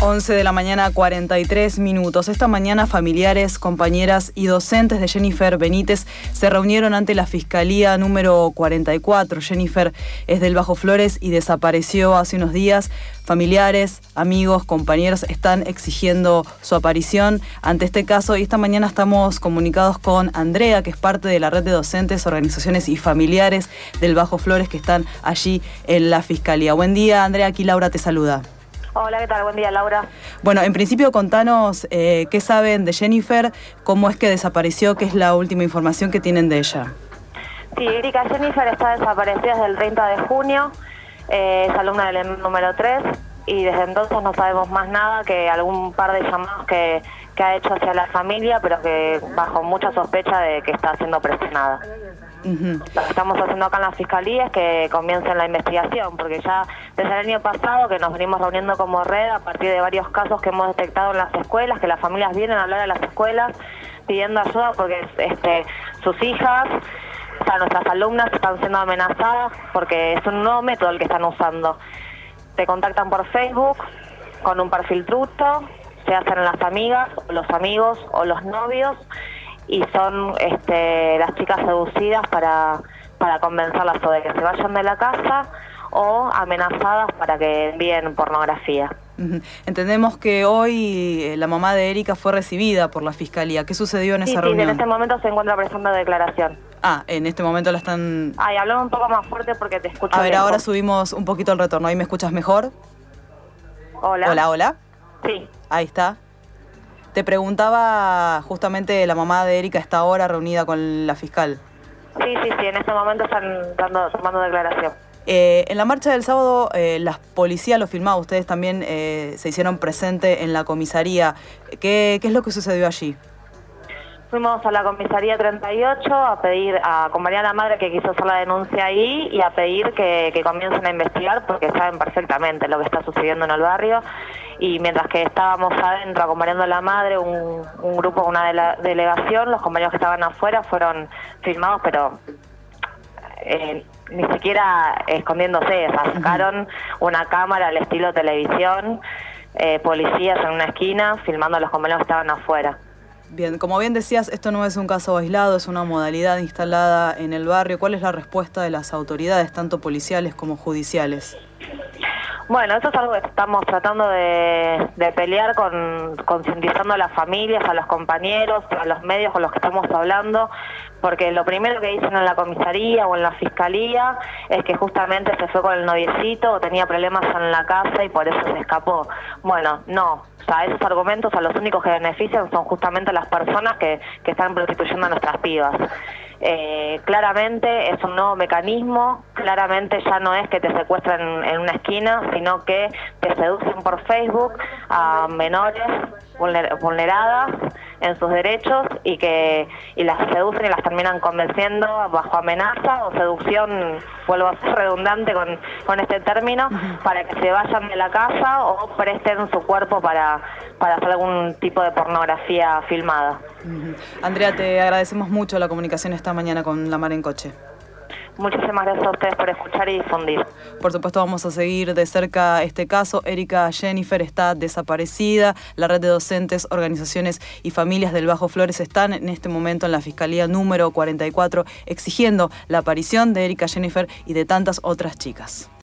11 de la mañana, 43 minutos. Esta mañana familiares, compañeras y docentes de Jennifer Benítez se reunieron ante la Fiscalía número 44. Jennifer es del Bajo Flores y desapareció hace unos días. Familiares, amigos, compañeros están exigiendo su aparición ante este caso y esta mañana estamos comunicados con Andrea, que es parte de la red de docentes, organizaciones y familiares del Bajo Flores que están allí en la Fiscalía. Buen día, Andrea. Aquí Laura te saluda. Hola, ¿qué tal? Buen día, Laura. Bueno, en principio contanos eh, qué saben de Jennifer, cómo es que desapareció, qué es la última información que tienen de ella. Sí, Erika Jennifer está desaparecida desde el 30 de junio, eh, es alumna del número 3 y desde entonces no sabemos más nada que algún par de llamados que, que ha hecho hacia la familia, pero que bajo mucha sospecha de que está siendo presionada. Lo que estamos haciendo acá en la Fiscalía es que comiencen la investigación, porque ya desde el año pasado que nos venimos reuniendo como red a partir de varios casos que hemos detectado en las escuelas, que las familias vienen a hablar a las escuelas pidiendo ayuda porque este, sus hijas, o sea, nuestras alumnas están siendo amenazadas porque es un nuevo método el que están usando. Te contactan por Facebook con un perfil truto, se hacen las amigas, los amigos o los novios y son este, las chicas seducidas para, para convencerlas o de que se vayan de la casa o amenazadas para que envíen pornografía. Entendemos que hoy eh, la mamá de Erika fue recibida por la fiscalía. ¿Qué sucedió en esa reunión? Sí, en este momento se encuentra prestando declaración. Ah, en este momento la están. Ay, hablame un poco más fuerte porque te escucho. A ver, ahora subimos un poquito el retorno. ¿Ahí me escuchas mejor? Hola. Hola, hola. Sí. Ahí está. Te preguntaba justamente la mamá de Erika está ahora reunida con la fiscal. Sí, sí, sí, en este momento están dando, tomando declaración. Eh, en la marcha del sábado, eh, las policías lo filmaban, ustedes también eh, se hicieron presente en la comisaría. ¿Qué, ¿Qué es lo que sucedió allí? Fuimos a la comisaría 38 a pedir, a acompañar a la madre que quiso hacer la denuncia ahí y a pedir que, que comiencen a investigar porque saben perfectamente lo que está sucediendo en el barrio. Y mientras que estábamos adentro acompañando a la madre, un, un grupo, una delegación, los compañeros que estaban afuera fueron filmados, pero eh, ni siquiera escondiéndose, sacaron una cámara al estilo televisión, eh, policías en una esquina filmando a los compañeros que estaban afuera. Bien, como bien decías, esto no es un caso aislado, es una modalidad instalada en el barrio. ¿Cuál es la respuesta de las autoridades, tanto policiales como judiciales? Bueno, eso es algo que estamos tratando de, pelear con concientizando a las familias, a los compañeros, a los medios con los que estamos hablando, porque lo primero que dicen en la comisaría o en la fiscalía es que justamente se fue con el noviecito o tenía problemas en la casa y por eso se escapó. Bueno, no, o sea, esos argumentos a los únicos que benefician son justamente las personas que, que están prostituyendo a nuestras pibas. Eh, claramente es un nuevo mecanismo, claramente ya no es que te secuestren en una esquina, sino que te seducen por Facebook a menores vulneradas en sus derechos y que y las seducen y las terminan convenciendo bajo amenaza o seducción, vuelvo a ser redundante con, con este término, para que se vayan de la casa o presten su cuerpo para, para hacer algún tipo de pornografía filmada. Andrea, te agradecemos mucho la comunicación esta mañana con La Mar en Coche. Muchísimas gracias a ustedes por escuchar y difundir. Por supuesto, vamos a seguir de cerca este caso. Erika Jennifer está desaparecida. La red de docentes, organizaciones y familias del Bajo Flores están en este momento en la Fiscalía número 44 exigiendo la aparición de Erika Jennifer y de tantas otras chicas.